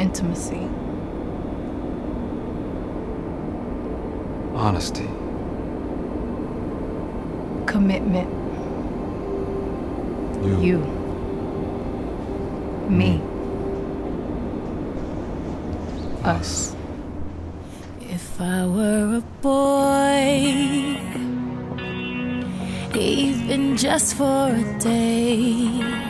intimacy. Honesty. Commitment. You. You. Me. Us. If I were a boy, even just for a day,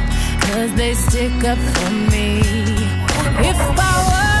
Cause they stick up for me. If I were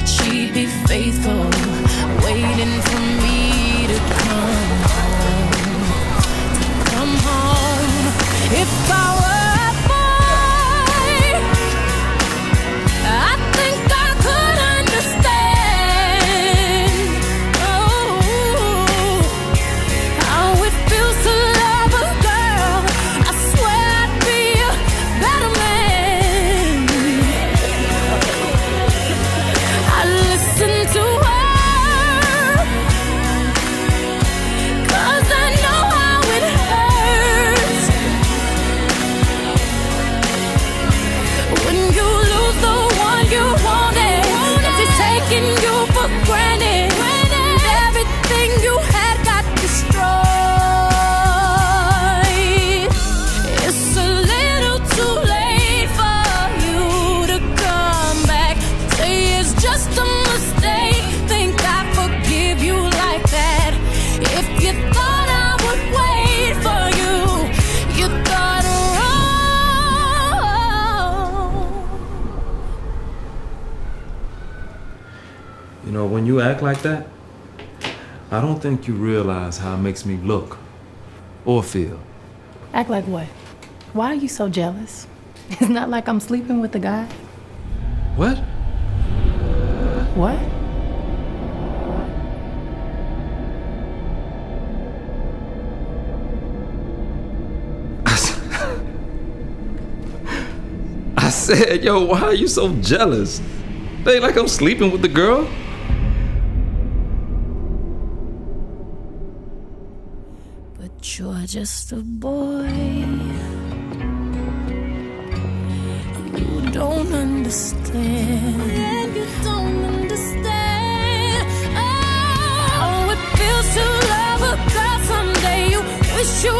That she'd be faithful, waiting for me You know, when you act like that, I don't think you realize how it makes me look or feel. Act like what? Why are you so jealous? It's not like I'm sleeping with the guy. What? What? I said, yo, why are you so jealous? They ain't like I'm sleeping with the girl. But you're just a boy. You don't understand. You don't understand. Oh, it feels to love a girl someday. You wish you